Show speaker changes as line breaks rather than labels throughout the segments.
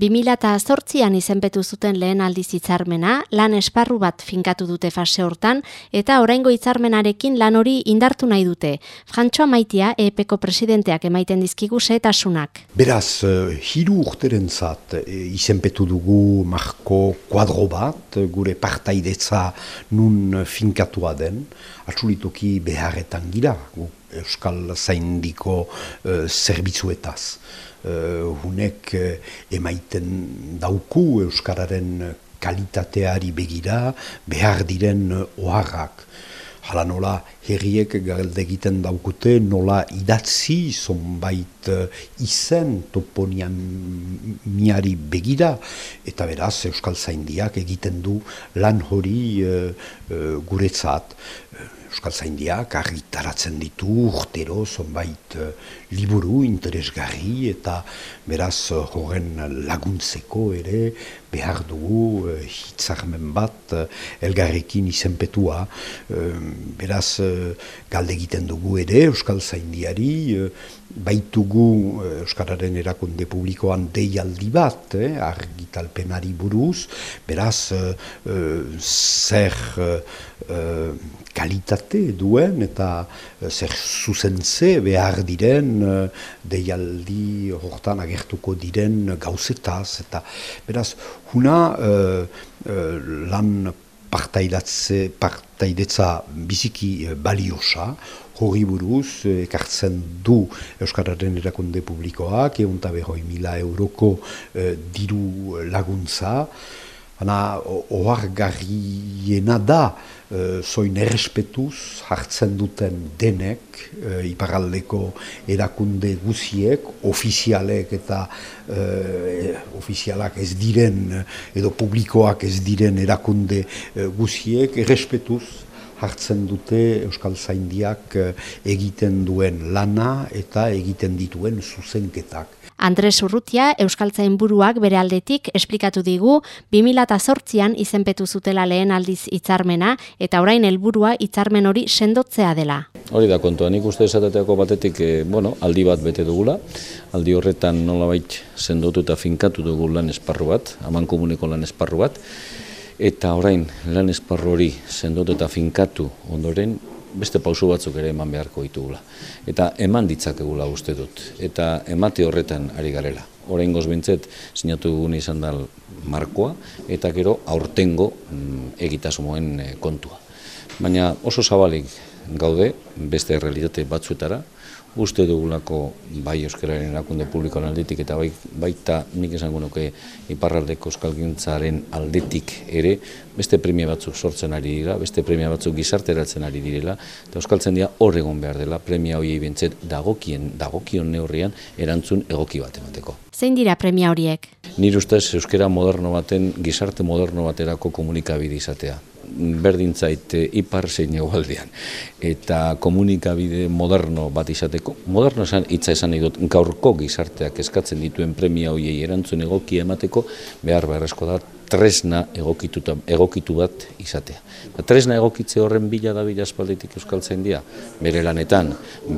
2008an izenpetu zuten lehen aldiz hitzarmena, lan esparru bat finkatu dute fase hortan, eta oraingo hitzarmenarekin lan hori indartu nahi dute. Frantxoa maitia, EPeko presidenteak emaiten dizkigu setasunak.
Beraz, eh, hiru urteren zat, eh, izenpetu dugu marko kuadro bat, gure partaidetza nun finkatua den, atxulitoki beharretan gira, Euskal Zaindiko uh, zerbitzuetaz uh, hunek uh, emaiten dauku Euskararen kalitateari begira behar diren oharrak. Hala nola herriek galde egiten daukute nola idatzi zonbait izen toponian miari begira eta beraz Euskal Zaindiak egiten du lan hori uh, uh, guretzat. Euskal Zaindiak argitaratzen ditu urtero zonbait uh, liburu interesgarri eta beraz horren laguntzeko ere behar dugu uh, hitzarmen bat uh, elgarrekin izenpetua. Uh, beraz uh, galde egiten dugu ere Euskal Zaindiari uh, baitugu uh, Euskararen erakunde publikoan deialdi bat eh, argitalpenari buruz. Beraz uh, uh, zer... Uh, kalitate duen eta uh, zer zuzentze behar diren uh, deialdi horretan agertuko diren gauzetaz. Eta beraz huna uh, lan partaidatze, partaidetza biziki baliosa. Hori buruz ekartzen du Euskararen erakunde publikoak egun behoi mila euroko diru laguntza Hana, ohargarriena da, uh, zoin errespetuz hartzen duten denek, uh, iparaldeko erakunde guziek, ofizialek eta uh, ofizialak ez diren, edo publikoak ez diren erakunde uh, guziek, errespetuz hartzen dute Euskal Zaindiak egiten duen lana eta egiten dituen zuzenketak.
Andres Urrutia, Euskaltzain buruak bere aldetik esplikatu digu 2008an izenpetu zutela lehen aldiz hitzarmena eta orain helburua hitzarmen hori sendotzea dela.
Hori da kontua, nik uste esateteako batetik e, bueno, aldi bat bete dugula, aldi horretan nolabait sendotu eta finkatu dugu lan esparru bat, haman komuneko lan esparru bat, eta orain lan esparru hori sendotu eta finkatu ondoren beste pauso batzuk ere eman beharko ditugula. Eta eman ditzakegula uste dut, eta emate horretan ari garela. Horein gozbintzet, sinatu dugun izan dal markoa, eta gero aurtengo mm, egitasmoen eh, kontua. Baina oso zabalik gaude, beste realitate batzuetara, uste dugulako bai euskararen erakunde publikoan aldetik eta bai, baita nik esango nuke iparraldeko euskalgintzaren aldetik ere beste premia batzuk sortzen ari dira, beste premia batzuk gizarteratzen ari direla eta euskaltzen dira hor egon behar dela premia hori bintzet dagokien, dagokion neurrian erantzun egoki bat emateko.
Zein dira premia horiek?
Nire ustez euskera moderno baten, gizarte moderno baterako komunikabide izatea berdintzait eh, ipar zein egualdean. Eta komunikabide moderno bat izateko, moderno esan, hitza esan dut, gaurko gizarteak eskatzen dituen premia hoiei erantzun egoki emateko, behar beharrezko da, tresna egokituta, egokitu bat izatea. Tresna egokitze horren bila da bila espalditik euskaltzen dira, bere lanetan,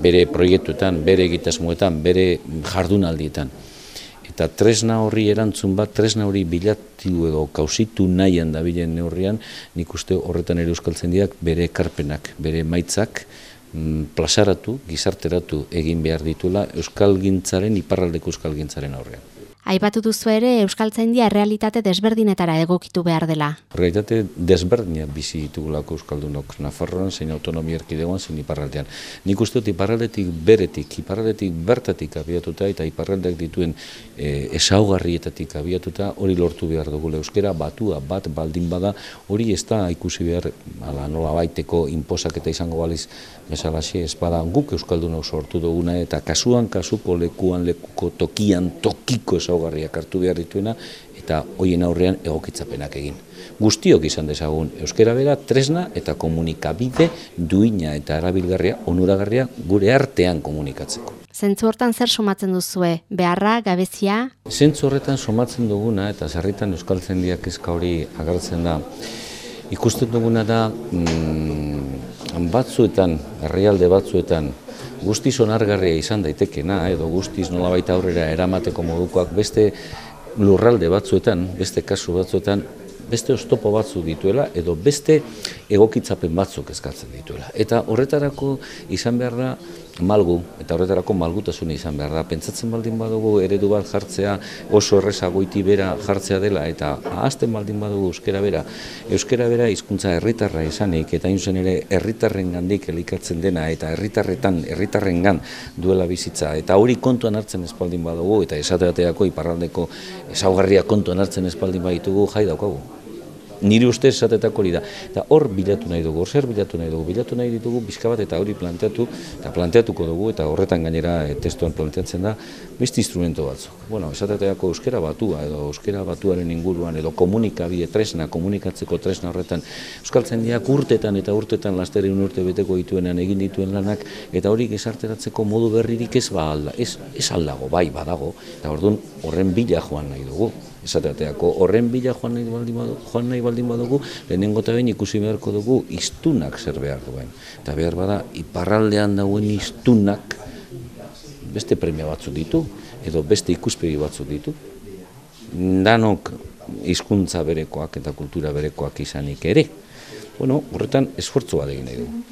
bere proiektuetan, bere egitasmoetan, bere jardunaldietan eta tresna horri erantzun bat, tresna hori bilatu edo kausitu nahian da bilen neurrian, nik uste horretan ere euskaltzen diak bere ekarpenak, bere maitzak, mm, plasaratu, gizarteratu egin behar ditula euskalgintzaren, iparraldeko euskalgintzaren aurrean.
Aipatu duzu ere Euskaltzaindia realitate desberdinetara egokitu behar dela.
Realitate desberdinak bizi ditugulako Euskaldunok, Nafarroan, zein autonomia erkidegoan, zein iparraldean. Nik uste dut iparraldetik beretik, iparraldetik bertatik abiatuta eta iparraldeak dituen e, esaugarrietatik abiatuta hori lortu behar dugu euskera, batua, bat baldin bada, hori ez da ikusi behar ala, nola baiteko inposak eta izango baliz bezalaxe ez bada guk Euskaldunok sortu duguna eta kasuan, kasuko lekuan, lekuko tokian, tokiko ezaugarriak hartu behar dituena eta hoien aurrean egokitzapenak egin. Guztiok izan dezagun euskera bera tresna eta komunikabide duina eta arabilgarria, onuragarria gure artean komunikatzeko.
Zentzu hortan zer somatzen duzue? Beharra, gabezia?
Zentzu horretan somatzen duguna eta zerritan euskaltzen diak ezka hori agertzen da. Ikusten duguna da mm, batzuetan, herrialde batzuetan, guztiz onargarria izan daitekena, edo guztiz nolabait aurrera eramateko modukoak beste lurralde batzuetan, beste kasu batzuetan, beste ostopo batzuk dituela edo beste egokitzapen batzuk eskatzen dituela. Eta horretarako izan behar da malgu, eta horretarako malgutasuna izan behar da. Pentsatzen baldin badugu eredu bat jartzea oso erresa goiti bera jartzea dela eta ahazten baldin badugu euskera bera. Euskera bera hizkuntza herritarra izanik eta inzen ere herritarren gandik elikatzen dena eta herritarretan herritarren gan duela bizitza. Eta hori kontuan hartzen espaldin badugu eta esateateako iparraldeko esaugarria kontuan hartzen espaldin baditugu jai daukagu nire uste esatetako hori da. Eta hor bilatu nahi dugu, zer bilatu nahi dugu, bilatu nahi ditugu bizka bat eta hori planteatu, eta planteatuko dugu, eta horretan gainera e, testuan planteatzen da, beste instrumento batzu. Bueno, esatetako euskera batua, edo euskera batuaren inguruan, edo komunikabide tresna, komunikatzeko tresna horretan, euskaltzen diak urtetan eta urtetan lasterin urte beteko dituenean egin dituen lanak, eta hori gesarteratzeko modu berririk ez ba alda, ez, ez aldago, bai badago, eta orduan horren bila joan nahi dugu esateateako horren bila joan nahi baldin badugu, joan nahi baldin badugu lehenengo eta behin ikusi beharko dugu istunak zer behar duen. Eta behar bada, iparraldean dauen istunak beste premia batzu ditu, edo beste ikuspegi batzu ditu. Danok hizkuntza berekoak eta kultura berekoak izanik ere. Bueno, horretan esfortzu bat egin nahi dugu.